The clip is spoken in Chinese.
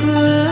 歌。